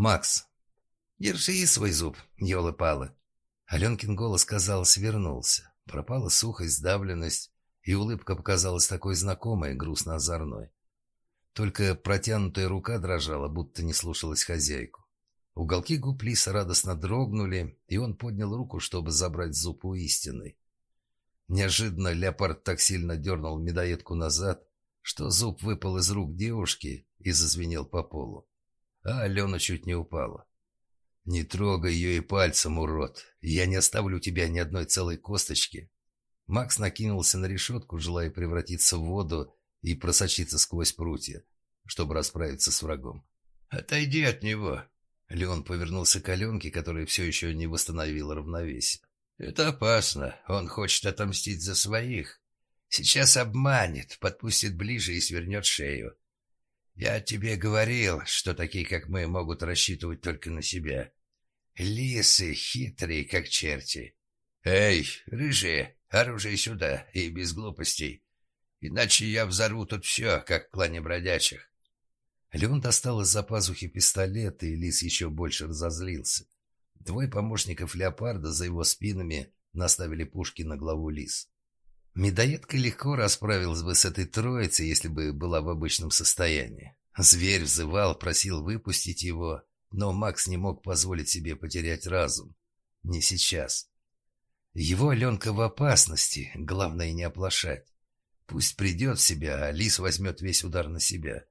«Макс, держи свой зуб, елы-палы». Аленкин голос, казалось, вернулся. Пропала сухость, сдавленность, и улыбка показалась такой знакомой, грустно-озорной. Только протянутая рука дрожала, будто не слушалась хозяйку. Уголки губ Лиса радостно дрогнули, и он поднял руку, чтобы забрать зуб у истины. Неожиданно леопард так сильно дернул медоедку назад, что зуб выпал из рук девушки и зазвенел по полу. А Алена чуть не упала. «Не трогай ее и пальцем, урод! Я не оставлю тебя ни одной целой косточки!» Макс накинулся на решетку, желая превратиться в воду и просочиться сквозь прутья, чтобы расправиться с врагом. «Отойди от него!» Леон повернулся к Аленке, которая все еще не восстановила равновесие. «Это опасно. Он хочет отомстить за своих. Сейчас обманет, подпустит ближе и свернет шею. Я тебе говорил, что такие, как мы, могут рассчитывать только на себя. Лисы хитрые, как черти. Эй, рыжие, оружие сюда и без глупостей. Иначе я взорву тут все, как в плане бродячих. Леон достал из-за пазухи пистолет, и лис еще больше разозлился. Двое помощников леопарда за его спинами наставили пушки на главу лис. Медоедка легко расправилась бы с этой троицей, если бы была в обычном состоянии. Зверь взывал, просил выпустить его, но Макс не мог позволить себе потерять разум. Не сейчас. Его Аленка в опасности, главное не оплошать. Пусть придет в себя, а Лис возьмет весь удар на себя.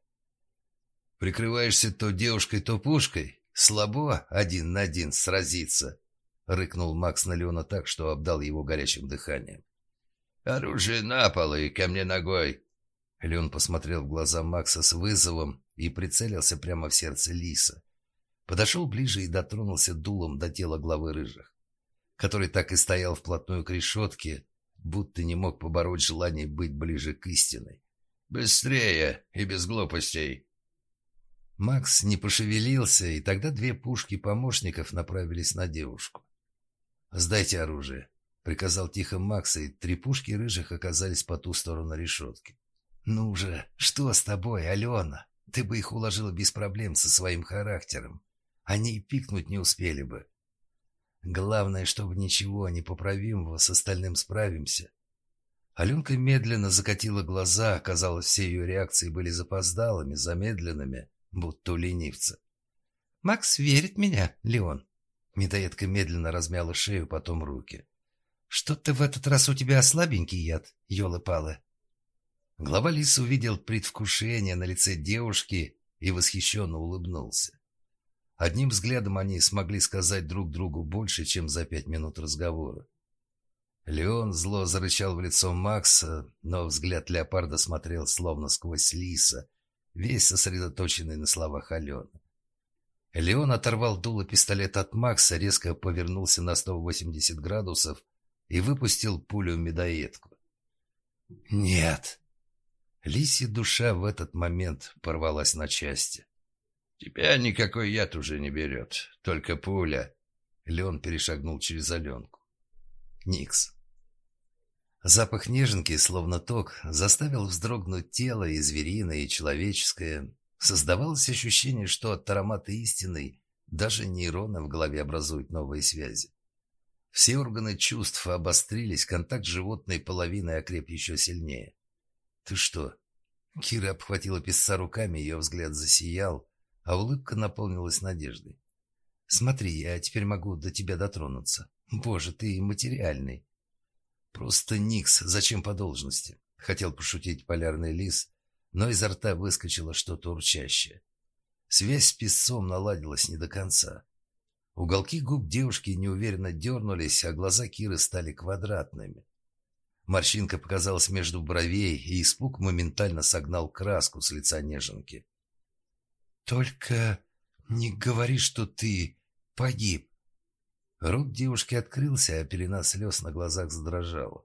«Прикрываешься то девушкой, то пушкой? Слабо один на один сразиться!» — рыкнул Макс на Леона так, что обдал его горячим дыханием. «Оружие на пол и ко мне ногой!» Леон посмотрел в глаза Макса с вызовом и прицелился прямо в сердце Лиса. Подошел ближе и дотронулся дулом до тела главы рыжих, который так и стоял вплотную к решетке, будто не мог побороть желание быть ближе к истине. «Быстрее и без глупостей!» Макс не пошевелился, и тогда две пушки помощников направились на девушку. «Сдайте оружие», — приказал тихо Макс, и три пушки рыжих оказались по ту сторону решетки. «Ну же, что с тобой, Алена? Ты бы их уложила без проблем со своим характером. Они и пикнуть не успели бы. Главное, чтобы ничего непоправимого с остальным справимся». Аленка медленно закатила глаза, казалось, все ее реакции были запоздалыми, замедленными, будто у ленивца. «Макс верит меня, Леон?» Медоедка медленно размяла шею, потом руки. «Что-то в этот раз у тебя слабенький яд, елы-палы». Глава лиса увидел предвкушение на лице девушки и восхищенно улыбнулся. Одним взглядом они смогли сказать друг другу больше, чем за пять минут разговора. Леон зло зарычал в лицо Макса, но взгляд леопарда смотрел словно сквозь лиса, весь сосредоточенный на словах Алены. Леон оторвал дуло пистолета от Макса, резко повернулся на 180 градусов и выпустил пулю в медоедку. «Нет!» Лисья душа в этот момент порвалась на части. «Тебя никакой яд уже не берет, только пуля». Леон перешагнул через Аленку. Никс. Запах неженки, словно ток, заставил вздрогнуть тело и звериное, и человеческое. Создавалось ощущение, что от аромата истины даже нейроны в голове образуют новые связи. Все органы чувств обострились, контакт животной половины окреп еще сильнее. «Ты что?» Кира обхватила писца руками, ее взгляд засиял, а улыбка наполнилась надеждой. «Смотри, я теперь могу до тебя дотронуться. Боже, ты материальный!» «Просто Никс, зачем по должности?» — хотел пошутить полярный лис, но изо рта выскочило что-то урчащее. Связь с песцом наладилась не до конца. Уголки губ девушки неуверенно дернулись, а глаза Киры стали квадратными. Морщинка показалась между бровей, и испуг моментально согнал краску с лица неженки. «Только не говори, что ты погиб!» Рот девушки открылся, а пелена слез на глазах задрожала.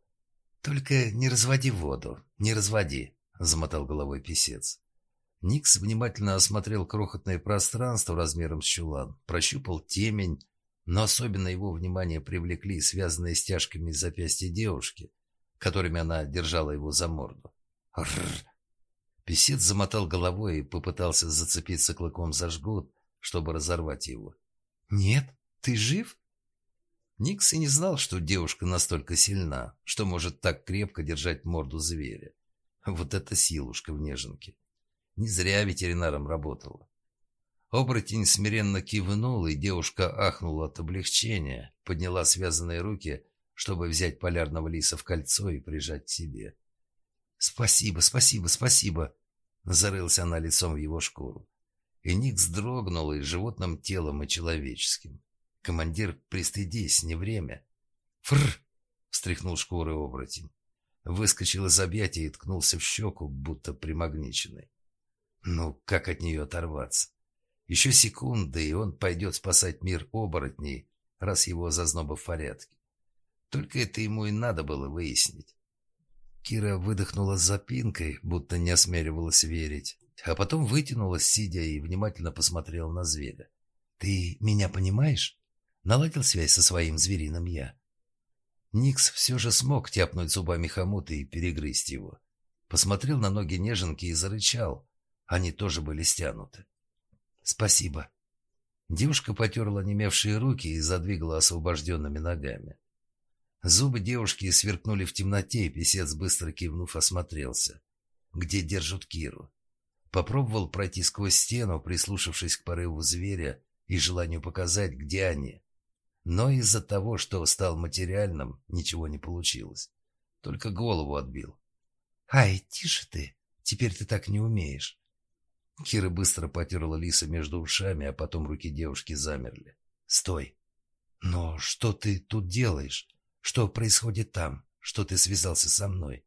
«Только не разводи воду, не разводи!» — замотал головой писец. Никс внимательно осмотрел крохотное пространство размером с чулан, прощупал темень, но особенно его внимание привлекли связанные стяжками запястья девушки, которыми она держала его за морду. Рррр! Песец замотал головой и попытался зацепиться клыком за жгут, чтобы разорвать его. «Нет, ты жив?» Никс и не знал, что девушка настолько сильна, что может так крепко держать морду зверя. Вот это силушка в неженке. Не зря ветеринаром работала. Оборотень смиренно кивнул, и девушка ахнула от облегчения, подняла связанные руки, чтобы взять полярного лиса в кольцо и прижать к себе. «Спасибо, спасибо, спасибо!» Зарылся она лицом в его шкуру. И Никс дрогнул и животным телом, и человеческим. «Командир, пристыдись, не время!» «Фррр!» — встряхнул шкуры оборотень. Выскочил из объятия и ткнулся в щеку, будто примагниченный. Ну, как от нее оторваться? Еще секунды, и он пойдет спасать мир оборотней, раз его зазноба в порядке. Только это ему и надо было выяснить. Кира выдохнула с запинкой, будто не осмеливалась верить, а потом вытянулась, сидя, и внимательно посмотрела на зверя. «Ты меня понимаешь?» Наладил связь со своим звериным «я». Никс все же смог тяпнуть зубами хомут и перегрызть его. Посмотрел на ноги неженки и зарычал. Они тоже были стянуты. «Спасибо». Девушка потерла немевшие руки и задвигала освобожденными ногами. Зубы девушки сверкнули в темноте, и писец, быстро кивнув, осмотрелся. Где держат Киру? Попробовал пройти сквозь стену, прислушавшись к порыву зверя и желанию показать, где они. Но из-за того, что стал материальным, ничего не получилось. Только голову отбил. «Ай, тише ты! Теперь ты так не умеешь!» Кира быстро потерла Лиса между ушами, а потом руки девушки замерли. «Стой! Но что ты тут делаешь?» Что происходит там? Что ты связался со мной?»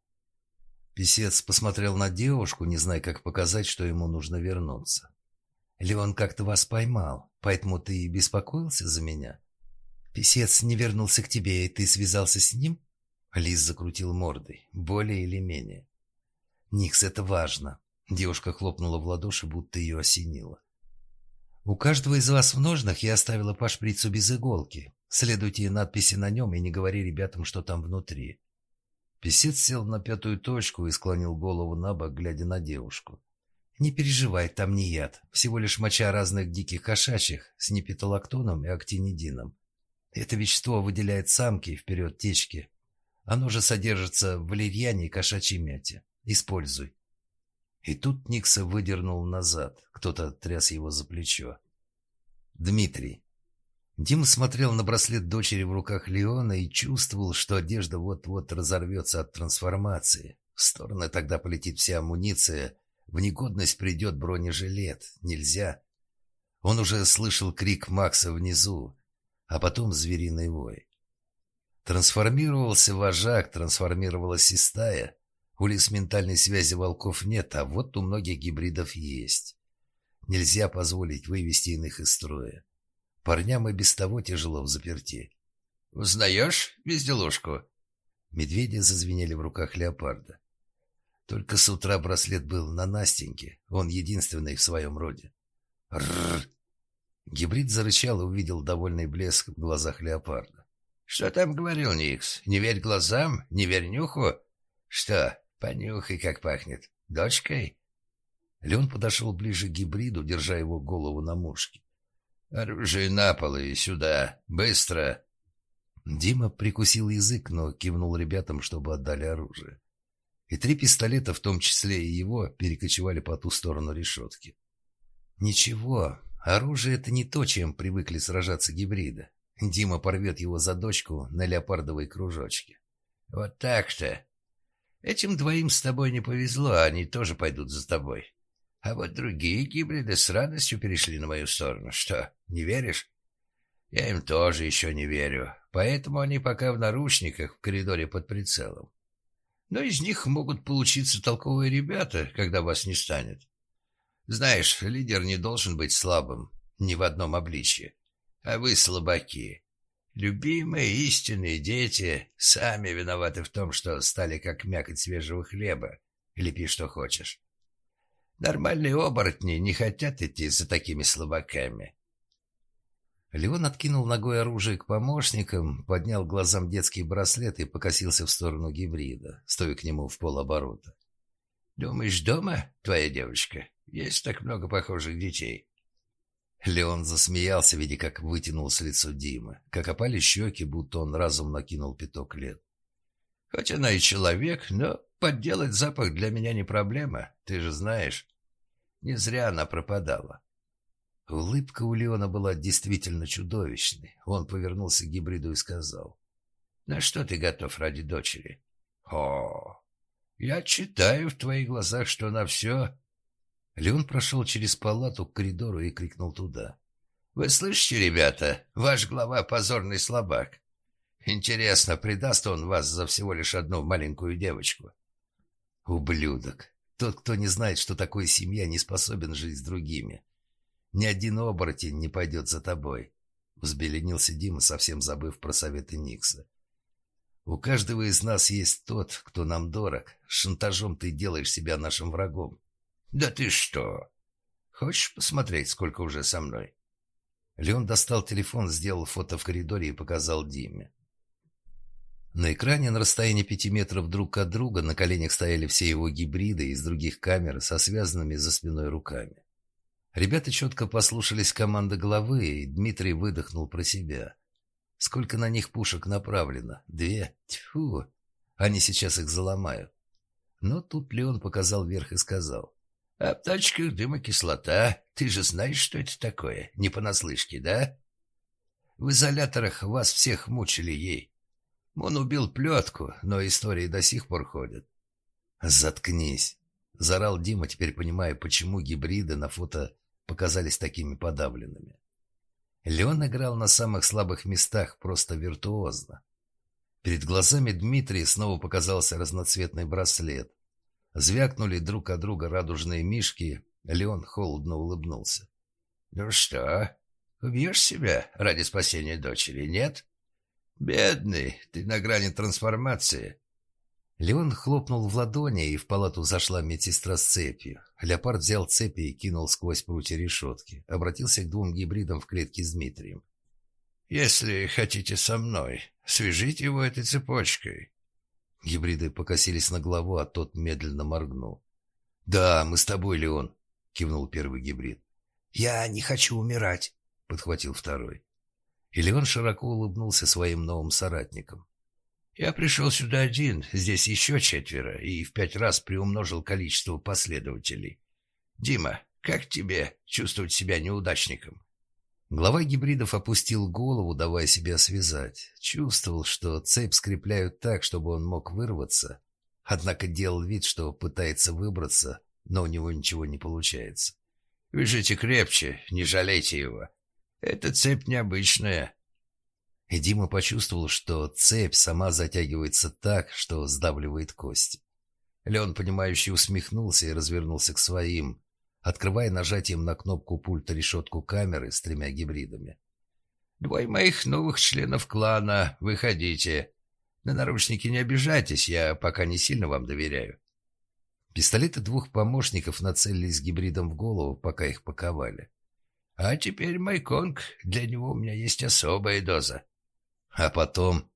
Песец посмотрел на девушку, не зная, как показать, что ему нужно вернуться. «Леон как-то вас поймал, поэтому ты и беспокоился за меня?» «Песец не вернулся к тебе, и ты связался с ним?» Лис закрутил мордой, более или менее. «Никс, это важно». Девушка хлопнула в ладоши, будто ее осенило. «У каждого из вас в ножнах я оставила по шприцу без иголки. Следуйте надписи на нем и не говори ребятам, что там внутри». Песец сел на пятую точку и склонил голову на бок, глядя на девушку. «Не переживай, там не яд. Всего лишь моча разных диких кошачьих с непиталактоном и актинидином. Это вещество выделяет самки вперед течки. Оно же содержится в валерьяне и кошачьей мяте. Используй». И тут Никса выдернул назад. Кто-то тряс его за плечо. «Дмитрий». Дима смотрел на браслет дочери в руках Леона и чувствовал, что одежда вот-вот разорвется от трансформации. В стороны тогда полетит вся амуниция, в негодность придет бронежилет. Нельзя. Он уже слышал крик Макса внизу, а потом звериный вой. Трансформировался вожак, трансформировалась и стая. У лис ментальной связи волков нет, а вот у многих гибридов есть. Нельзя позволить вывести иных из строя. Парням и без того тяжело в заперти. «Узнаешь безделушку?» Медведи зазвенели в руках леопарда. Только с утра браслет был на Настеньке, он единственный в своем роде. Рррр! Гибрид зарычал и увидел довольный блеск в глазах леопарда. «Что там говорил Никс? Не верь глазам? Не верь нюху? Что, понюхай, как пахнет. Дочкой?» Леон подошел ближе к гибриду, держа его голову на мушке. «Оружие на пол и сюда! Быстро!» Дима прикусил язык, но кивнул ребятам, чтобы отдали оружие. И три пистолета, в том числе и его, перекочевали по ту сторону решетки. «Ничего, оружие — это не то, чем привыкли сражаться гибриды. Дима порвет его за дочку на леопардовой кружочке». «Вот так-то! Этим двоим с тобой не повезло, они тоже пойдут за тобой. А вот другие гибриды с радостью перешли на мою сторону. Что, не веришь? Я им тоже еще не верю, поэтому они пока в наручниках в коридоре под прицелом. Но из них могут получиться толковые ребята, когда вас не станет. Знаешь, лидер не должен быть слабым, ни в одном обличье. А вы слабаки. Любимые истинные дети сами виноваты в том, что стали как мякоть свежего хлеба. Лепи, что хочешь. Нормальные оборотни не хотят идти за такими слабаками. Леон откинул ногой оружие к помощникам, поднял глазам детский браслет и покосился в сторону гибрида, стоя к нему в полоборота. «Думаешь, дома твоя девочка? Есть так много похожих детей». Леон засмеялся, видя, как вытянулось лицо Димы, как опали щеки, будто он разум накинул пяток лет. «Хоть она и человек, но подделать запах для меня не проблема, ты же знаешь. Не зря она пропадала». Улыбка у Леона была действительно чудовищной. Он повернулся к гибриду и сказал. «На что ты готов ради дочери?» «О, я читаю в твоих глазах, что на все Леон прошел через палату к коридору и крикнул туда. «Вы слышите, ребята? Ваш глава — позорный слабак. Интересно, предаст он вас за всего лишь одну маленькую девочку?» «Ублюдок! Тот, кто не знает, что такое семья, не способен жить с другими. Ни один оборотень не пойдет за тобой», — взбеленился Дима, совсем забыв про советы Никса. «У каждого из нас есть тот, кто нам дорог. Шантажом ты делаешь себя нашим врагом». «Да ты что? Хочешь посмотреть, сколько уже со мной?» Леон достал телефон, сделал фото в коридоре и показал Диме. На экране на расстоянии пяти метров друг от друга на коленях стояли все его гибриды из других камер со связанными за спиной руками. Ребята четко послушались команды главы, и Дмитрий выдохнул про себя. Сколько на них пушек направлено? Две? Тьфу! Они сейчас их заломают. Но тут Леон показал вверх и сказал. А в тачках дымокислота. Ты же знаешь, что это такое? Не понаслышке, да? В изоляторах вас всех мучили ей. Он убил плетку, но истории до сих пор ходят. «Заткнись!» — заорал Дима, теперь понимая, почему гибриды на фото показались такими подавленными. Леон играл на самых слабых местах просто виртуозно. Перед глазами Дмитрия снова показался разноцветный браслет. Звякнули друг от друга радужные мишки. Леон холодно улыбнулся. «Ну что, убьешь себя ради спасения дочери, нет? Бедный, ты на грани трансформации». Леон хлопнул в ладони, и в палату зашла медсестра с цепью. Леопард взял цепи и кинул сквозь прутья решетки. Обратился к двум гибридам в клетке с Дмитрием. «Если хотите со мной, свяжите его этой цепочкой. Гибриды покосились на главу, а тот медленно моргнул. «Да, мы с тобой, Леон», — кивнул первый гибрид. «Я не хочу умирать», — подхватил второй. И Леон широко улыбнулся своим новым соратникам. «Я пришел сюда один, здесь еще четверо, и в пять раз приумножил количество последователей. Дима, как тебе чувствовать себя неудачником?» Глава гибридов опустил голову, давая себя связать. Чувствовал, что цепь скрепляют так, чтобы он мог вырваться. Однако делал вид, что пытается выбраться, но у него ничего не получается. «Вяжите крепче, не жалейте его. Эта цепь необычная». И Дима почувствовал, что цепь сама затягивается так, что сдавливает кости. Леон, понимающий, усмехнулся и развернулся к своим, открывая нажатием на кнопку пульта решетку камеры с тремя гибридами. «Двое моих новых членов клана, выходите. На наручники не обижайтесь, я пока не сильно вам доверяю». Пистолеты двух помощников нацелились гибридом в голову, пока их паковали. «А теперь Майконг, для него у меня есть особая доза». «А потом...»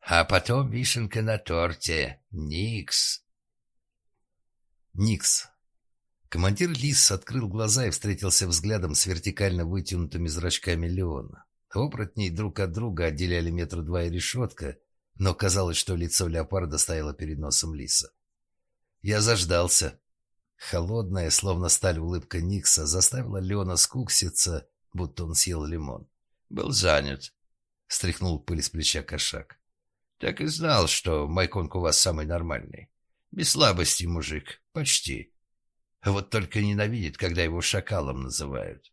«А потом вишенка на торте. Никс». Никс. Командир Лис открыл глаза и встретился взглядом с вертикально вытянутыми зрачками Леона. Оборотней друг от друга отделяли метра два и решетка, но казалось, что лицо леопарда стояло перед носом Лиса. Я заждался. Холодная, словно сталь улыбка Никса, заставила Леона скукситься, будто он съел лимон. «Был занят», — стряхнул пыль с плеча кошак. «Так и знал, что Майконг у вас самый нормальный. Без слабости, мужик, почти». Вот только ненавидит, когда его шакалом называют.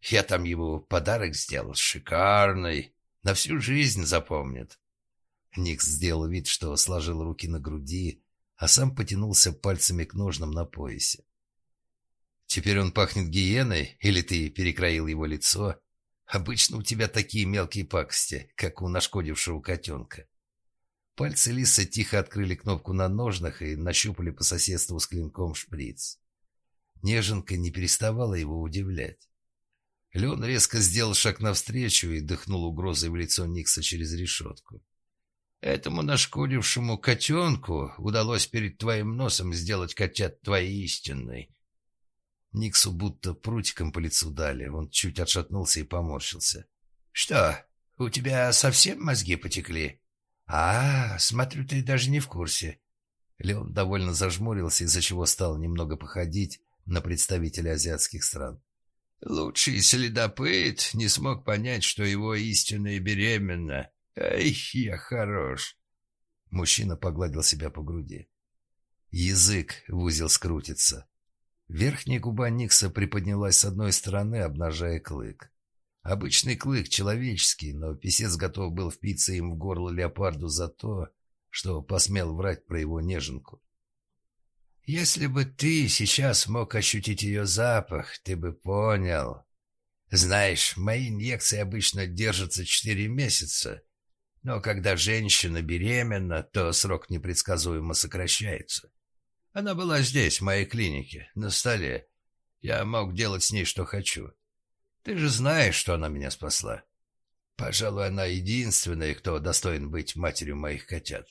Я там его подарок сделал, шикарный, на всю жизнь запомнит. Никс сделал вид, что сложил руки на груди, а сам потянулся пальцами к ножнам на поясе. «Теперь он пахнет гиеной, или ты перекроил его лицо? Обычно у тебя такие мелкие пакости, как у нашкодившего котенка». Пальцы Лиса тихо открыли кнопку на ножнах и нащупали по соседству с клинком шприц. Неженка не переставала его удивлять. Леон резко сделал шаг навстречу и дыхнул угрозой в лицо Никса через решетку. «Этому нашкодившему котенку удалось перед твоим носом сделать котят твоей истинной». Никсу будто прутиком по лицу дали. Он чуть отшатнулся и поморщился. «Что, у тебя совсем мозги потекли?» «А, смотрю, ты даже не в курсе». Леон довольно зажмурился, из-за чего стал немного походить на представителя азиатских стран. Лучший следопыт не смог понять, что его истинная беременна. Ай, я хорош. Мужчина погладил себя по груди. Язык в узел скрутится. Верхняя губа Никса приподнялась с одной стороны, обнажая клык. Обычный клык, человеческий, но писец готов был впиться им в горло леопарду за то, что посмел врать про его неженку. «Если бы ты сейчас мог ощутить ее запах, ты бы понял. Знаешь, мои инъекции обычно держатся четыре месяца, но когда женщина беременна, то срок непредсказуемо сокращается. Она была здесь, в моей клинике, на столе. Я мог делать с ней, что хочу. Ты же знаешь, что она меня спасла. Пожалуй, она единственная, кто достоин быть матерью моих котят.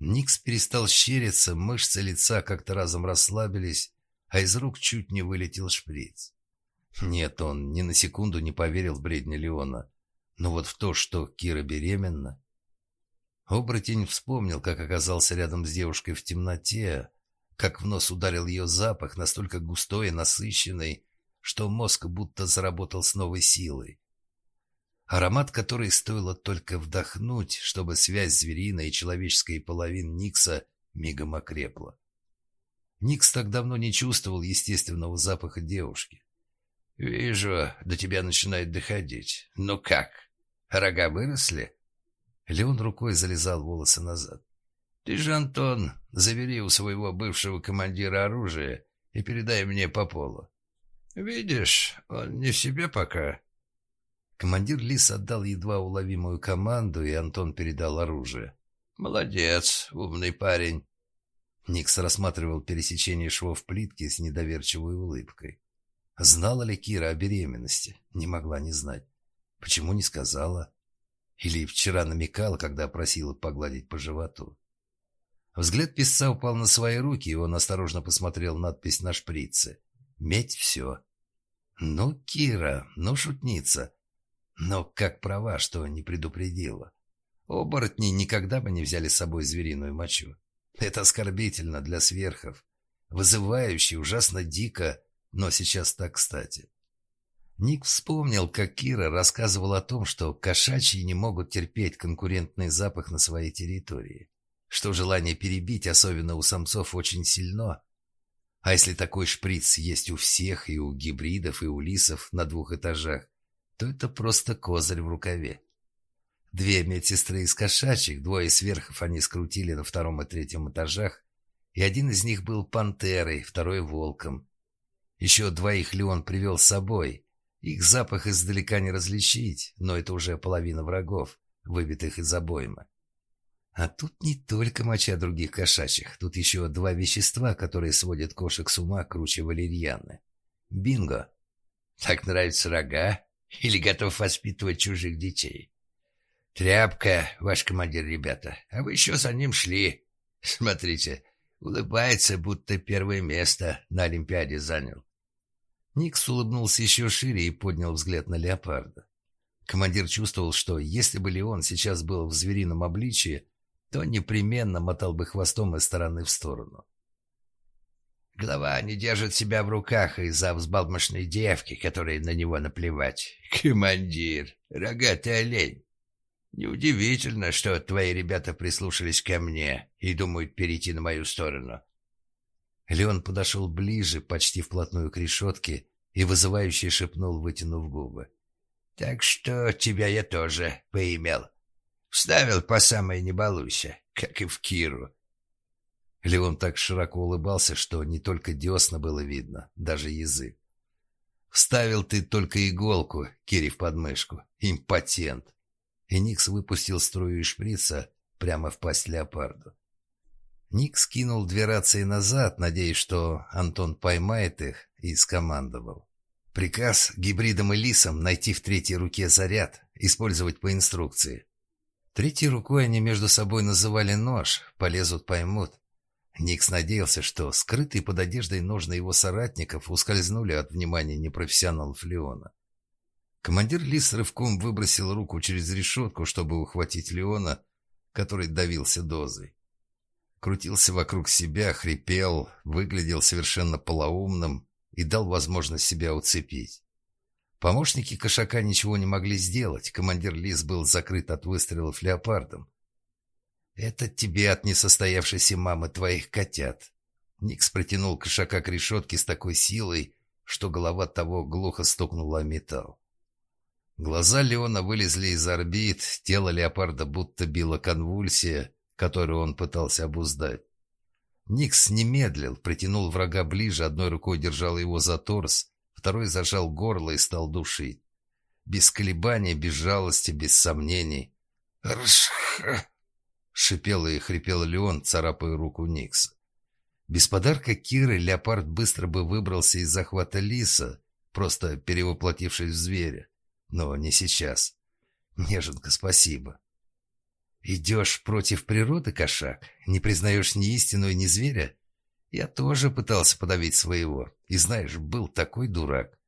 Никс перестал щериться, мышцы лица как-то разом расслабились, а из рук чуть не вылетел шприц. Нет, он ни на секунду не поверил в бредни Леона. Но вот в то, что Кира беременна... Оборотень вспомнил, как оказался рядом с девушкой в темноте, как в нос ударил ее запах, настолько густой и насыщенный, что мозг будто заработал с новой силой. Аромат, который стоило только вдохнуть, чтобы связь звериной и человеческой половин Никса мигом окрепла. Никс так давно не чувствовал естественного запаха девушки. «Вижу, до тебя начинает доходить. Ну как, рога выросли?» Леон рукой залезал волосы назад. «Ты же, Антон, забери у своего бывшего командира оружие и передай мне по полу. Видишь, он не в себе пока». Командир Лис отдал едва уловимую команду, и Антон передал оружие. «Молодец, умный парень». Никс рассматривал пересечение швов плитки с недоверчивой улыбкой. Знала ли Кира о беременности? Не могла не знать. Почему не сказала? Или вчера намекала, когда просила погладить по животу? Взгляд писца упал на свои руки, и он осторожно посмотрел надпись на шприце. «Медь все». «Ну, Кира, ну, шутница. Но как права, что не предупредила. Оборотни никогда бы не взяли с собой звериную мочу. Это оскорбительно для сверхов. Вызывающе, ужасно дико, но сейчас так кстати. Ник вспомнил, как Кира рассказывал о том, что кошачьи не могут терпеть конкурентный запах на своей территории, что желание перебить, особенно у самцов, очень сильно. А если такой шприц есть у всех, и у гибридов, и у лисов на двух этажах, то это просто козырь в рукаве. Две медсестры из кошачьих, двое сверхов они скрутили на втором и третьем этажах, и один из них был пантерой, второй — волком. Еще двоих Леон привел с собой. Их запах издалека не различить, но это уже половина врагов, выбитых из обойма. А тут не только моча других кошачьих, тут еще два вещества, которые сводят кошек с ума круче валерьяны. Бинго! Так нравятся рога? Или готов воспитывать чужих детей? Тряпка, ваш командир, ребята, а вы еще за ним шли. Смотрите, улыбается, будто первое место на Олимпиаде занял. Никс улыбнулся еще шире и поднял взгляд на леопарда. Командир чувствовал, что если бы Леон сейчас был в зверином обличии, то непременно мотал бы хвостом из стороны в сторону. Глава не держит себя в руках из-за взбалмошной девки, которой на него наплевать. Командир, рогатый олень. Неудивительно, что твои ребята прислушались ко мне и думают перейти на мою сторону. Леон подошел ближе, почти вплотную к решетке, и вызывающе шепнул, вытянув губы. «Так что тебя я тоже поимел. Вставил по самой не как и в Киру». Леон так широко улыбался, что не только десна было видно, даже язык. «Вставил ты только иголку, Кире, в подмышку. Импотент!» И Никс выпустил струю из шприца прямо в пасть леопарду. Ник скинул две рации назад, надеясь, что Антон поймает их, и скомандовал. Приказ гибридам и лисам найти в третьей руке заряд, использовать по инструкции. Третьей рукой они между собой называли нож, полезут поймут. Никс надеялся, что скрытые под одеждой ножны его соратников ускользнули от внимания непрофессионалов Леона. Командир Лис рывком выбросил руку через решетку, чтобы ухватить Леона, который давился дозой. Крутился вокруг себя, хрипел, выглядел совершенно полоумным и дал возможность себя уцепить. Помощники кошака ничего не могли сделать, командир Лис был закрыт от выстрелов леопардом. «Это тебе от несостоявшейся мамы твоих котят». Никс протянул кошака к решетке с такой силой, что голова того глухо стукнула о металл. Глаза Леона вылезли из орбит, тело леопарда будто било конвульсия, которую он пытался обуздать. Никс не медлил, притянул врага ближе, одной рукой держал его за торс, второй зажал горло и стал душить. Без колебаний, без жалости, без сомнений. «Ршх!» Шипел и хрипел Леон, царапая руку Никса. Без подарка Киры леопард быстро бы выбрался из захвата лиса, просто перевоплотившись в зверя. Но не сейчас. Неженка, спасибо. Идешь против природы, кошак? Не признаешь ни истину, ни зверя? Я тоже пытался подавить своего. И знаешь, был такой дурак.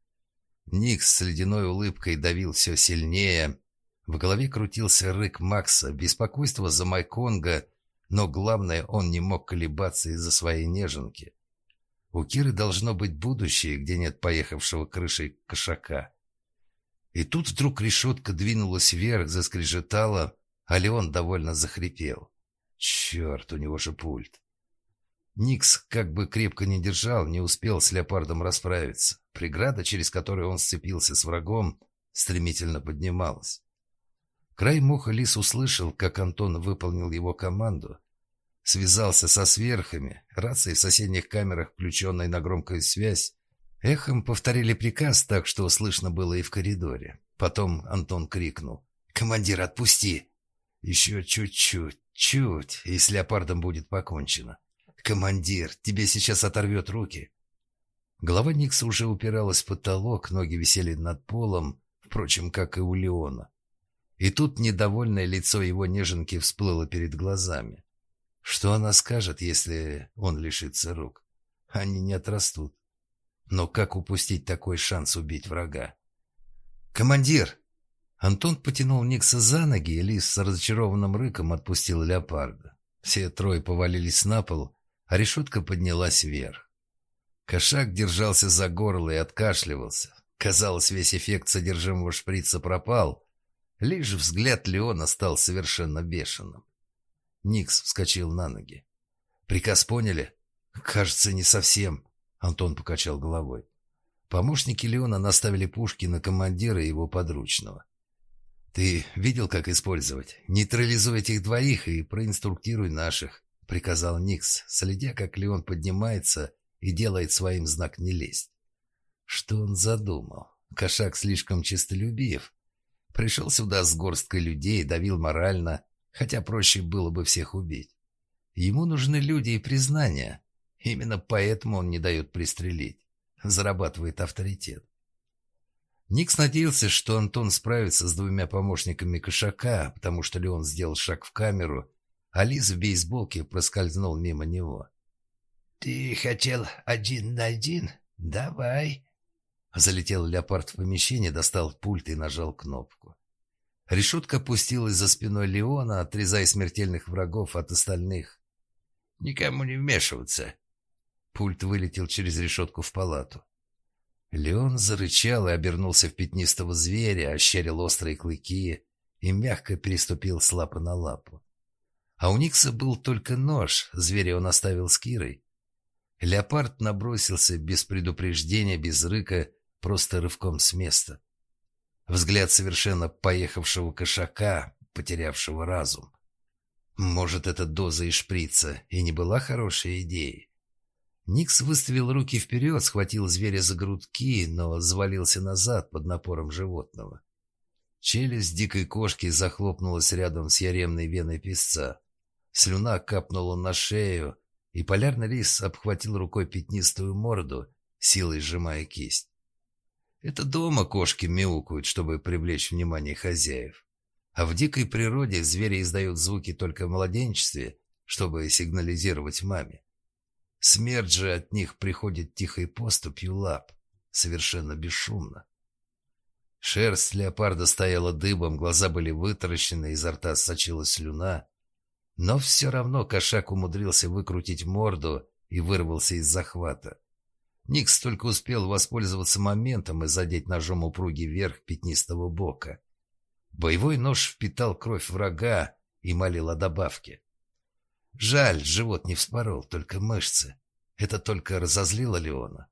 Никс с ледяной улыбкой давил все сильнее, в голове крутился рык Макса, беспокойство за Майконга, но главное, он не мог колебаться из-за своей неженки. У Киры должно быть будущее, где нет поехавшего крышей кошака. И тут вдруг решетка двинулась вверх, заскрежетала, а Леон довольно захрипел. Черт, у него же пульт. Никс как бы крепко не держал, не успел с леопардом расправиться. Преграда, через которую он сцепился с врагом, стремительно поднималась. Край муха Лис услышал, как Антон выполнил его команду. Связался со сверхами, рации в соседних камерах, включенной на громкую связь. Эхом повторили приказ так, что слышно было и в коридоре. Потом Антон крикнул. «Командир, отпусти!» «Еще чуть-чуть, чуть, и с леопардом будет покончено. Командир, тебе сейчас оторвет руки!» Голова Никса уже упиралась в потолок, ноги висели над полом, впрочем, как и у Леона. И тут недовольное лицо его неженки всплыло перед глазами. Что она скажет, если он лишится рук? Они не отрастут. Но как упустить такой шанс убить врага? «Командир!» Антон потянул Никса за ноги, и Лис с разочарованным рыком отпустил леопарда. Все трое повалились на пол, а решетка поднялась вверх. Кошак держался за горло и откашливался. Казалось, весь эффект содержимого шприца пропал, Лишь взгляд Леона стал совершенно бешеным. Никс вскочил на ноги. «Приказ поняли?» «Кажется, не совсем», — Антон покачал головой. Помощники Леона наставили пушки на командира и его подручного. «Ты видел, как использовать? Нейтрализуй этих двоих и проинструктируй наших», — приказал Никс, следя, как Леон поднимается и делает своим знак «не лезть». Что он задумал? Кошак слишком честолюбив, Пришел сюда с горсткой людей, давил морально, хотя проще было бы всех убить. Ему нужны люди и признания. Именно поэтому он не дает пристрелить. Зарабатывает авторитет. Никс надеялся, что Антон справится с двумя помощниками кошака, потому что Леон сделал шаг в камеру, а Лиз в бейсболке проскользнул мимо него. «Ты хотел один на один? Давай!» Залетел леопард в помещение, достал пульт и нажал кнопку. Решетка опустилась за спиной Леона, отрезая смертельных врагов от остальных. «Никому не вмешиваться!» Пульт вылетел через решетку в палату. Леон зарычал и обернулся в пятнистого зверя, ощерил острые клыки и мягко переступил с лапы на лапу. А у Никса был только нож, зверя он оставил с Кирой. Леопард набросился без предупреждения, без рыка, просто рывком с места. Взгляд совершенно поехавшего кошака, потерявшего разум. Может, эта доза из шприца и не была хорошей идеей. Никс выставил руки вперед, схватил зверя за грудки, но завалился назад под напором животного. Челюсть дикой кошки захлопнулась рядом с яремной веной песца. Слюна капнула на шею, и полярный лис обхватил рукой пятнистую морду, силой сжимая кисть. Это дома кошки мяукают, чтобы привлечь внимание хозяев. А в дикой природе звери издают звуки только в младенчестве, чтобы сигнализировать маме. Смерть же от них приходит тихой поступью лап, совершенно бесшумно. Шерсть леопарда стояла дыбом, глаза были вытаращены, изо рта сочилась слюна. Но все равно кошак умудрился выкрутить морду и вырвался из захвата. Никс только успел воспользоваться моментом и задеть ножом упругий верх пятнистого бока. Боевой нож впитал кровь врага и молил о добавке. Жаль, живот не вспорол, только мышцы. Это только разозлило Леона.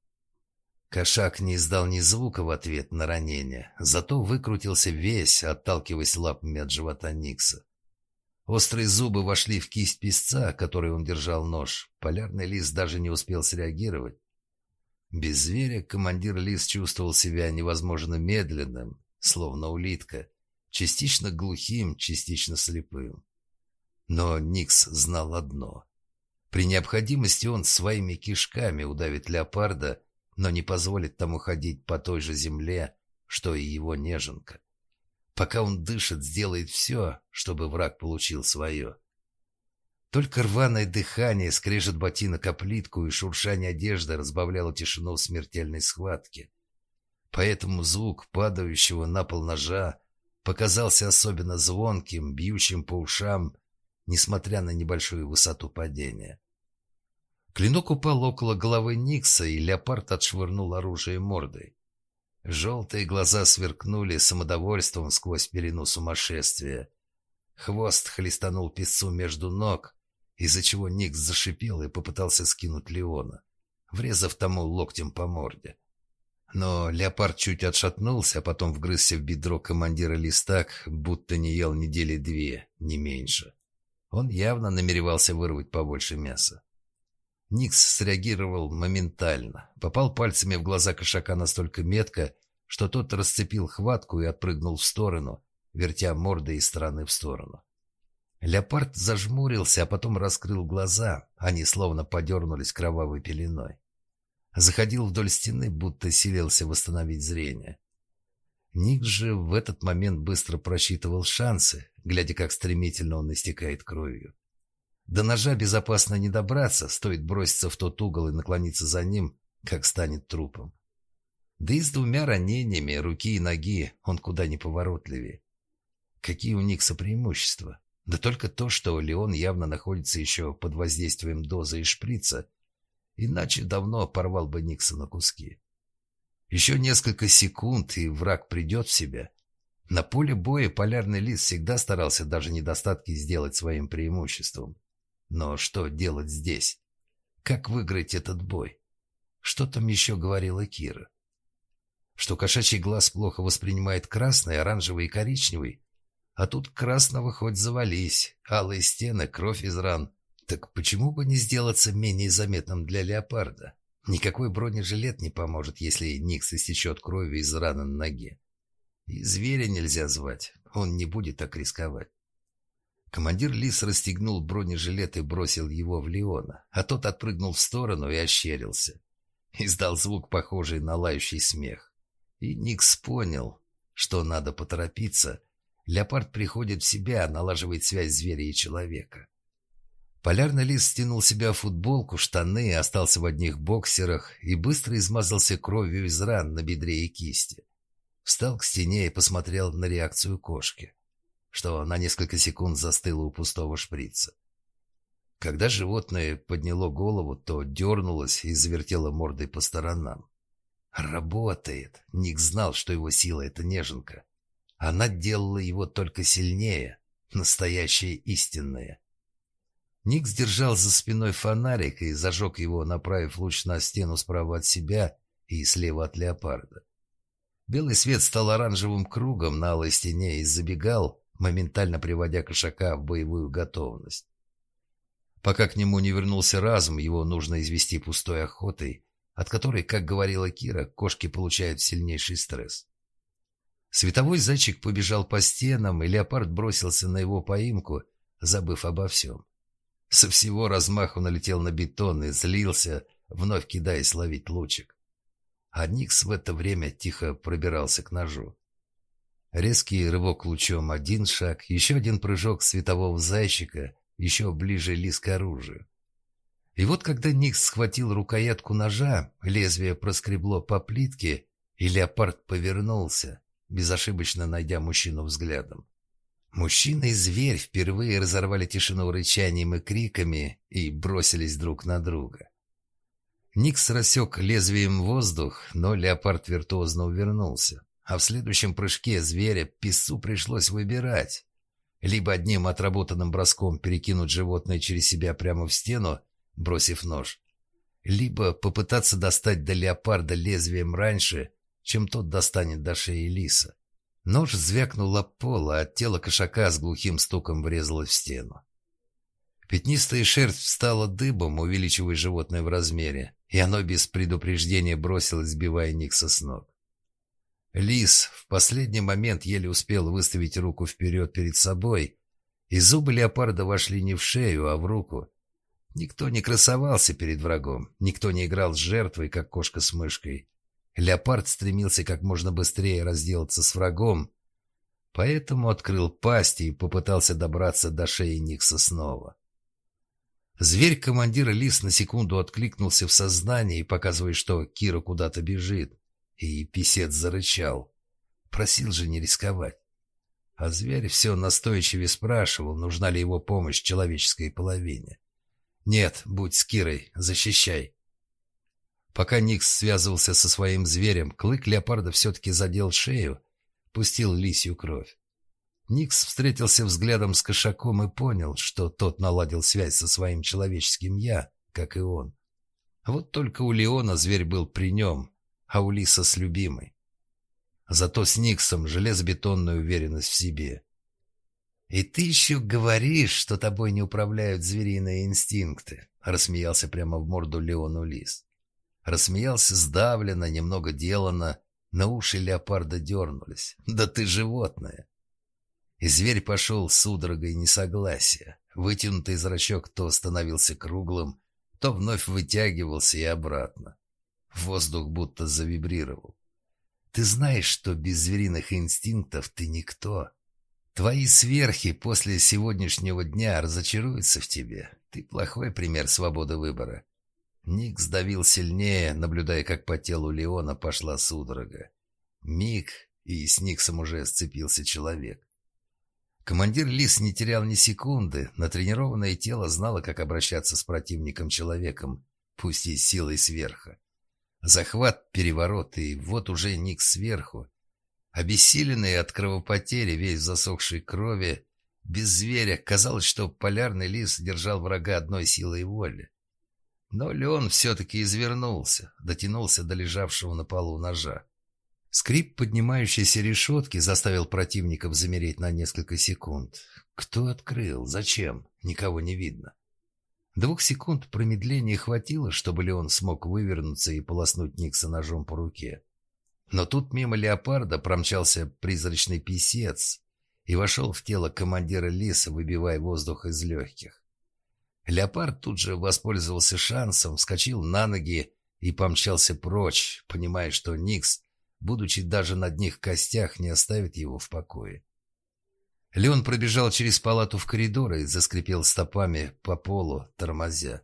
Кошак не издал ни звука в ответ на ранение, зато выкрутился весь, отталкиваясь лапами от живота Никса. Острые зубы вошли в кисть песца, которой он держал нож. Полярный лис даже не успел среагировать. Без зверя командир лис чувствовал себя невозможно медленным, словно улитка, частично глухим, частично слепым. Но Никс знал одно. При необходимости он своими кишками удавит леопарда, но не позволит тому ходить по той же земле, что и его неженка. Пока он дышит, сделает все, чтобы враг получил свое. Только рваное дыхание, скрежет ботинок о плитку и шуршание одежды разбавляло тишину смертельной схватке. Поэтому звук падающего на пол ножа показался особенно звонким, бьющим по ушам, несмотря на небольшую высоту падения. Клинок упал около головы Никса, и леопард отшвырнул оружие мордой. Желтые глаза сверкнули самодовольством сквозь перену сумасшествия. Хвост хлестанул песцу между ног, из-за чего Никс зашипел и попытался скинуть Леона, врезав тому локтем по морде. Но леопард чуть отшатнулся, а потом вгрызся в бедро командира листак, будто не ел недели две, не меньше. Он явно намеревался вырвать побольше мяса. Никс среагировал моментально, попал пальцами в глаза кошака настолько метко, что тот расцепил хватку и отпрыгнул в сторону, вертя мордой из стороны в сторону. Леопард зажмурился, а потом раскрыл глаза. Они словно подернулись кровавой пеленой. Заходил вдоль стены, будто силился восстановить зрение. Ник же в этот момент быстро просчитывал шансы, глядя, как стремительно он истекает кровью. До ножа безопасно не добраться, стоит броситься в тот угол и наклониться за ним, как станет трупом. Да и с двумя ранениями руки и ноги он куда неповоротливее. Какие у Никса преимущества? Да только то, что Леон явно находится еще под воздействием дозы и шприца, иначе давно порвал бы Никса на куски. Еще несколько секунд, и враг придет в себя. На поле боя полярный лис всегда старался даже недостатки сделать своим преимуществом. Но что делать здесь? Как выиграть этот бой? Что там еще говорила Кира? Что кошачий глаз плохо воспринимает красный, оранжевый и коричневый, а тут красного хоть завались, алые стены, кровь из ран. Так почему бы не сделаться менее заметным для леопарда? Никакой бронежилет не поможет, если Никс истечет кровью из раны на ноге. И зверя нельзя звать, он не будет так рисковать. Командир Лис расстегнул бронежилет и бросил его в Леона, а тот отпрыгнул в сторону и ощерился. Издал звук, похожий на лающий смех. И Никс понял, что надо поторопиться — Леопард приходит в себя, налаживает связь зверя и человека. Полярный лис стянул себя футболку, штаны, остался в одних боксерах и быстро измазался кровью из ран на бедре и кисти. Встал к стене и посмотрел на реакцию кошки, что на несколько секунд застыло у пустого шприца. Когда животное подняло голову, то дернулось и завертело мордой по сторонам. «Работает!» Ник знал, что его сила — это неженка. Она делала его только сильнее, настоящее истинное. Ник сдержал за спиной фонарик и зажег его, направив луч на стену справа от себя и слева от леопарда. Белый свет стал оранжевым кругом на алой стене и забегал, моментально приводя кошака в боевую готовность. Пока к нему не вернулся разум, его нужно извести пустой охотой, от которой, как говорила Кира, кошки получают сильнейший стресс. Световой зайчик побежал по стенам, и леопард бросился на его поимку, забыв обо всем. Со всего размаху налетел на бетон и злился, вновь кидаясь ловить лучик. А Никс в это время тихо пробирался к ножу. Резкий рывок лучом один шаг, еще один прыжок светового зайчика, еще ближе лис к оружию. И вот когда Никс схватил рукоятку ножа, лезвие проскребло по плитке, и леопард повернулся, безошибочно найдя мужчину взглядом. Мужчина и зверь впервые разорвали тишину рычанием и криками и бросились друг на друга. Никс рассек лезвием воздух, но леопард виртуозно увернулся. А в следующем прыжке зверя пису пришлось выбирать. Либо одним отработанным броском перекинуть животное через себя прямо в стену, бросив нож, либо попытаться достать до леопарда лезвием раньше, чем тот достанет до шеи лиса. Нож звякнул об пол, а тело кошака с глухим стуком врезалось в стену. Пятнистая шерсть встала дыбом, увеличивая животное в размере, и оно без предупреждения бросилось, сбивая Никса с ног. Лис в последний момент еле успел выставить руку вперед перед собой, и зубы леопарда вошли не в шею, а в руку. Никто не красовался перед врагом, никто не играл с жертвой, как кошка с мышкой. Леопард стремился как можно быстрее разделаться с врагом, поэтому открыл пасть и попытался добраться до шеи Никса снова. Зверь командира Лис на секунду откликнулся в сознание, показывая, что Кира куда-то бежит, и писец зарычал. Просил же не рисковать. А зверь все настойчивее спрашивал, нужна ли его помощь человеческой половине. «Нет, будь с Кирой, защищай». Пока Никс связывался со своим зверем, клык леопарда все-таки задел шею, пустил лисью кровь. Никс встретился взглядом с кошаком и понял, что тот наладил связь со своим человеческим «я», как и он. Вот только у Леона зверь был при нем, а у Лиса с любимой. Зато с Никсом железобетонная уверенность в себе. «И ты еще говоришь, что тобой не управляют звериные инстинкты», — рассмеялся прямо в морду Леону Лис. Рассмеялся сдавленно, немного делано, на уши леопарда дернулись. «Да ты животное!» И зверь пошел судорогой несогласия. Вытянутый зрачок то становился круглым, то вновь вытягивался и обратно. Воздух будто завибрировал. «Ты знаешь, что без звериных инстинктов ты никто. Твои сверхи после сегодняшнего дня разочаруются в тебе. Ты плохой пример свободы выбора». Ник сдавил сильнее, наблюдая, как по телу Леона пошла судорога. Миг, и с Никсом уже сцепился человек. Командир Лис не терял ни секунды, натренированное тело знало, как обращаться с противником-человеком, пусть и силой сверха. Захват, переворот, и вот уже Ник сверху. Обессиленный от кровопотери, весь засохшей крови, без зверя, казалось, что полярный лис держал врага одной силой воли. Но Леон все-таки извернулся, дотянулся до лежавшего на полу ножа. Скрип поднимающейся решетки заставил противников замереть на несколько секунд. Кто открыл? Зачем? Никого не видно. Двух секунд промедления хватило, чтобы Леон смог вывернуться и полоснуть Никса ножом по руке. Но тут мимо леопарда промчался призрачный писец и вошел в тело командира лиса, выбивая воздух из легких. Леопард тут же воспользовался шансом, вскочил на ноги и помчался прочь, понимая, что Никс, будучи даже на одних костях, не оставит его в покое. Леон пробежал через палату в коридор и заскрипел стопами по полу, тормозя.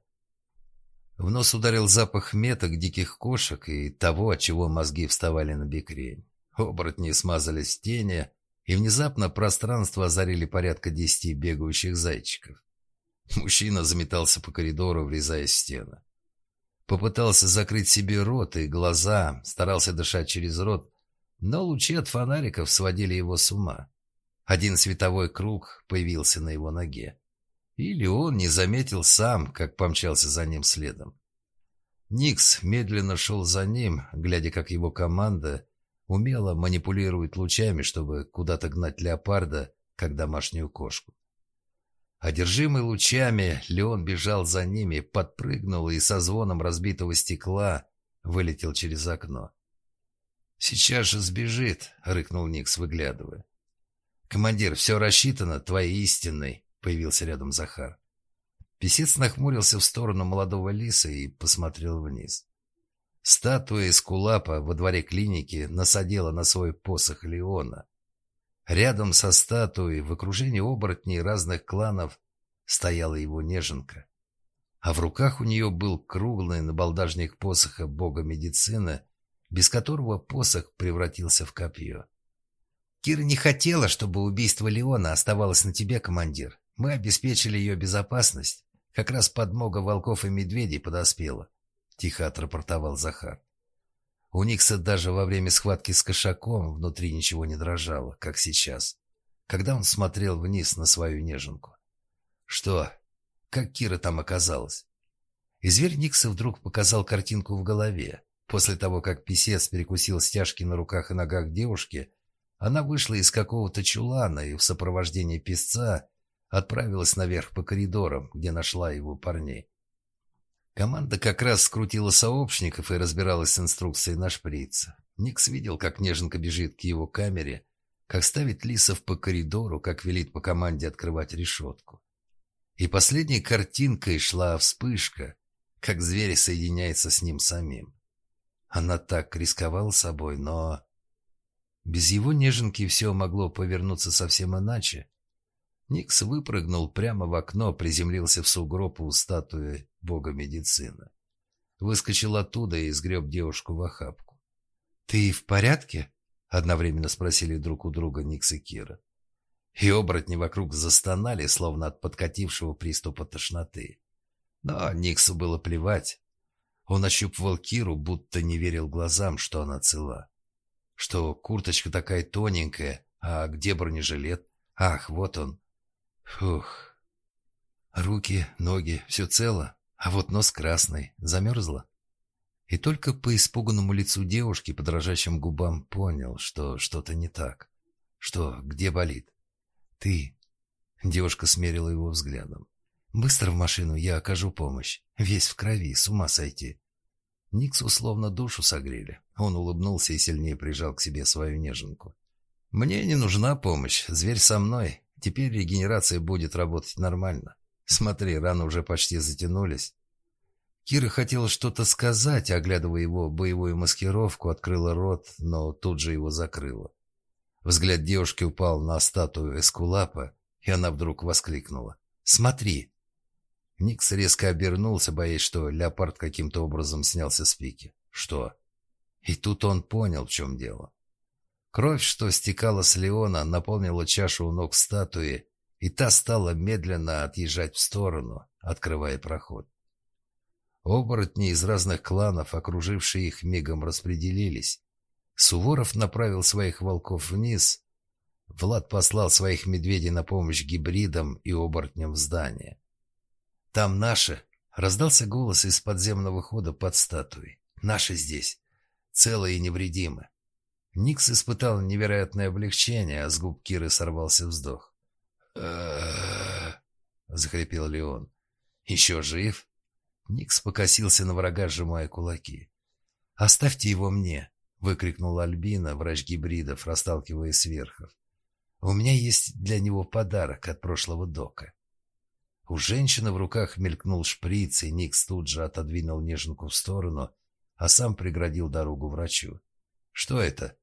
В нос ударил запах меток диких кошек и того, от чего мозги вставали на бекрень. Оборотни смазались в тени, и внезапно пространство озарили порядка десяти бегающих зайчиков. Мужчина заметался по коридору, врезаясь в стены. Попытался закрыть себе рот и глаза, старался дышать через рот, но лучи от фонариков сводили его с ума. Один световой круг появился на его ноге. Или он не заметил сам, как помчался за ним следом. Никс медленно шел за ним, глядя, как его команда умело манипулирует лучами, чтобы куда-то гнать леопарда, как домашнюю кошку. Одержимый лучами, Леон бежал за ними, подпрыгнул и со звоном разбитого стекла вылетел через окно. «Сейчас же сбежит», — рыкнул Никс, выглядывая. «Командир, все рассчитано, твоей истинной», — появился рядом Захар. Песец нахмурился в сторону молодого лиса и посмотрел вниз. Статуя из кулапа во дворе клиники насадила на свой посох Леона. Рядом со статуей, в окружении оборотней разных кланов, стояла его неженка. а в руках у нее был круглый набалдажник посоха бога медицины, без которого посох превратился в копье. «Кира не хотела, чтобы убийство Леона оставалось на тебе, командир. Мы обеспечили ее безопасность. Как раз подмога волков и медведей подоспела», — тихо отрапортовал Захар. У Никса даже во время схватки с кошаком внутри ничего не дрожало, как сейчас, когда он смотрел вниз на свою неженку. «Что? Как Кира там оказалась?» И зверь Никса вдруг показал картинку в голове. После того, как писец перекусил стяжки на руках и ногах девушки, она вышла из какого-то чулана и в сопровождении песца отправилась наверх по коридорам, где нашла его парней. Команда как раз скрутила сообщников и разбиралась с инструкцией на шприц. Никс видел, как неженка бежит к его камере, как ставит лисов по коридору, как велит по команде открывать решетку. И последней картинкой шла вспышка, как зверь соединяется с ним самим. Она так рисковала собой, но... Без его неженки все могло повернуться совсем иначе. Никс выпрыгнул прямо в окно, приземлился в сугроб у статуи бога медицины. Выскочил оттуда и сгреб девушку в охапку. «Ты в порядке?» — одновременно спросили друг у друга Никс и Кира. И оборотни вокруг застонали, словно от подкатившего приступа тошноты. Но Никсу было плевать. Он ощупывал Киру, будто не верил глазам, что она цела. Что курточка такая тоненькая, а где бронежилет? Ах, вот он. Фух. Руки, ноги, все цело, а вот нос красный, замерзла. И только по испуганному лицу девушки, по дрожащим губам, понял, что что-то не так. Что, где болит? Ты. Девушка смерила его взглядом. Быстро в машину, я окажу помощь. Весь в крови, с ума сойти. Никс условно душу согрели. Он улыбнулся и сильнее прижал к себе свою неженку. «Мне не нужна помощь. Зверь со мной. Теперь регенерация будет работать нормально. Смотри, раны уже почти затянулись. Кира хотела что-то сказать, оглядывая его боевую маскировку, открыла рот, но тут же его закрыла. Взгляд девушки упал на статую Эскулапа, и она вдруг воскликнула. «Смотри!» Никс резко обернулся, боясь, что леопард каким-то образом снялся с пики. «Что?» И тут он понял, в чем дело. Кровь, что стекала с Леона, наполнила чашу у ног статуи, и та стала медленно отъезжать в сторону, открывая проход. Оборотни из разных кланов, окружившие их, мигом распределились. Суворов направил своих волков вниз. Влад послал своих медведей на помощь гибридам и оборотням в здание. «Там наши!» — раздался голос из подземного хода под статуей. «Наши здесь! Целые и невредимы!» Никс испытал невероятное облегчение, а с губ Киры сорвался вздох. Захрипел Леон. «Еще жив?» Никс покосился на врага, сжимая кулаки. «Оставьте его мне!» — выкрикнула Альбина, врач гибридов, расталкивая сверхов. «У меня есть для него подарок от прошлого дока». У женщины в руках мелькнул шприц, и Никс тут же отодвинул неженку в сторону, а сам преградил дорогу врачу. «Что это?»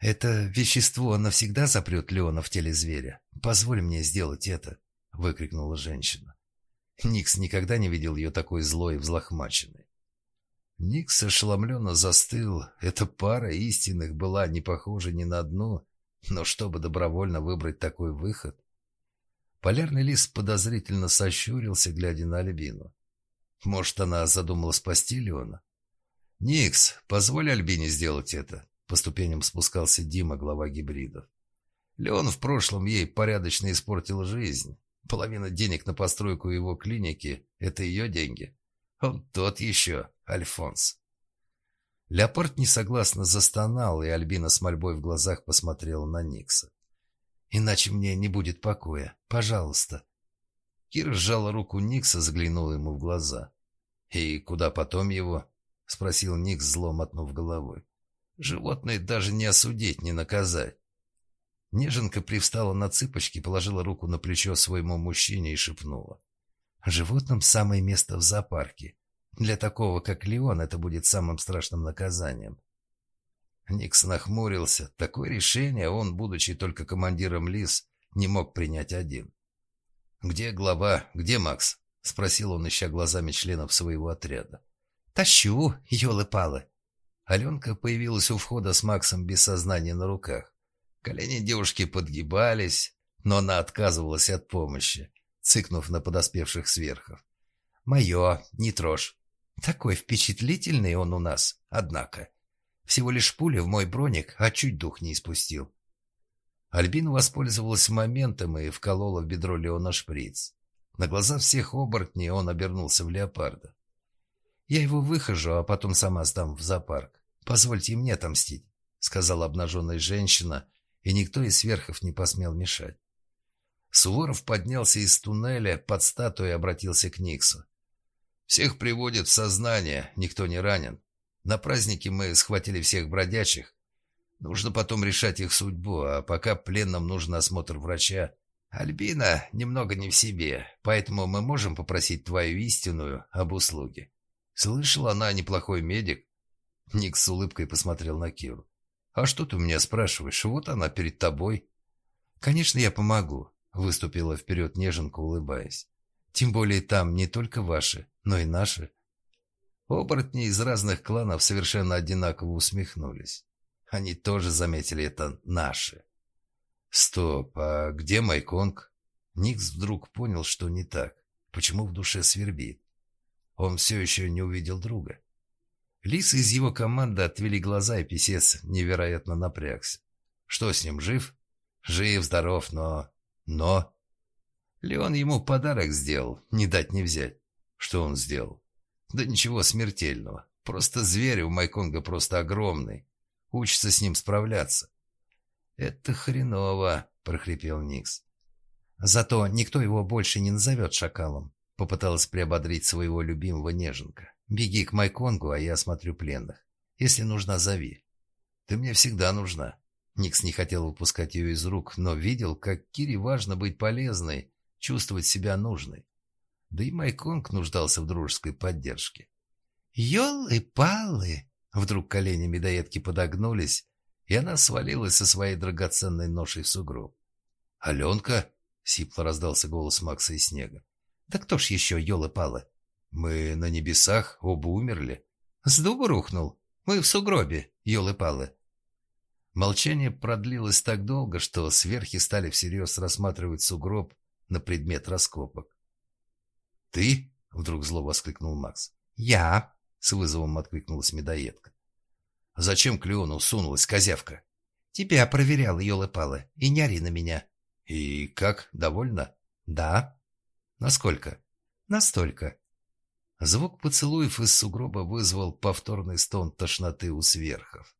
«Это вещество навсегда запрет Леона в теле зверя. Позволь мне сделать это», — выкрикнула женщина. Никс никогда не видел ее такой злой и взлохмаченной. Никс ошеломленно застыл. Эта пара истинных была не похожа ни на одну, но чтобы добровольно выбрать такой выход... Полярный лис подозрительно сощурился, глядя на Альбину. Может, она задумала спасти Леона? «Никс, позволь Альбине сделать это», по ступеням спускался Дима, глава гибридов. Леон в прошлом ей порядочно испортил жизнь. Половина денег на постройку его клиники – это ее деньги. Он тот еще, Альфонс. Леопард несогласно застонал, и Альбина с мольбой в глазах посмотрела на Никса. «Иначе мне не будет покоя. Пожалуйста». Кира сжала руку Никса, заглянула ему в глаза. «И куда потом его?» — спросил Никс, зло мотнув головой. Животное даже не осудить, не наказать. Неженка привстала на цыпочки, положила руку на плечо своему мужчине и шепнула. «Животным самое место в зоопарке. Для такого, как Леон, это будет самым страшным наказанием». Никс нахмурился. Такое решение он, будучи только командиром Лис, не мог принять один. «Где глава? Где Макс?» — спросил он, ища глазами членов своего отряда. «Тащу, елы-палы!» Аленка появилась у входа с Максом без сознания на руках. Колени девушки подгибались, но она отказывалась от помощи, цыкнув на подоспевших сверхов. «Мое, не трожь. Такой впечатлительный он у нас, однако. Всего лишь пуля в мой броник, а чуть дух не испустил». Альбина воспользовалась моментом и вколола в бедро Леона шприц. На глаза всех оборотней он обернулся в леопарда. «Я его выхожу, а потом сама сдам в зоопарк. Позвольте мне отомстить», — сказала обнаженная женщина, и никто из сверхов не посмел мешать. Суворов поднялся из туннеля, под статуей обратился к Никсу. «Всех приводят в сознание, никто не ранен. На празднике мы схватили всех бродячих. Нужно потом решать их судьбу, а пока пленным нужен осмотр врача. Альбина немного не в себе, поэтому мы можем попросить твою истинную об услуге. Слышала она неплохой медик?» Ник с улыбкой посмотрел на Киру. «А что ты у меня спрашиваешь? Вот она перед тобой». «Конечно, я помогу», — выступила вперед неженка, улыбаясь. «Тем более там не только ваши, но и наши». Оборотни из разных кланов совершенно одинаково усмехнулись. Они тоже заметили это «наши». «Стоп, а где Майконг?» Никс вдруг понял, что не так. Почему в душе свербит? Он все еще не увидел друга. Лис из его команды отвели глаза, и писец невероятно напрягся. Что с ним, жив? Жив, здоров, но... Но... Леон ему подарок сделал, не дать не взять. Что он сделал? Да ничего смертельного. Просто зверь у Майконга просто огромный. Учится с ним справляться. «Это хреново», — прохрипел Никс. «Зато никто его больше не назовет шакалом», — попыталась приободрить своего любимого неженка. Беги к Майконгу, а я осмотрю пленных. Если нужна, зови. Ты мне всегда нужна. Никс не хотел выпускать ее из рук, но видел, как Кире важно быть полезной, чувствовать себя нужной. Да и Майконг нуждался в дружеской поддержке. «Елы-палы!» Вдруг колени медоедки подогнулись, и она свалилась со своей драгоценной ношей в сугроб. «Аленка?» — сипло раздался голос Макса из снега. «Да кто ж еще, елы-палы?» «Мы на небесах, оба умерли». «С дуба рухнул? Мы в сугробе, елы-палы». Молчание продлилось так долго, что сверхи стали всерьез рассматривать сугроб на предмет раскопок. «Ты?» — вдруг зло воскликнул Макс. «Я!» — с вызовом откликнулась медоедка. «Зачем к Леону сунулась козявка?» «Тебя проверял, елы-палы, и не ори на меня». «И как, довольна?» «Да». «Насколько?» «Настолько». Звук поцелуев из сугроба вызвал повторный стон тошноты у сверхов.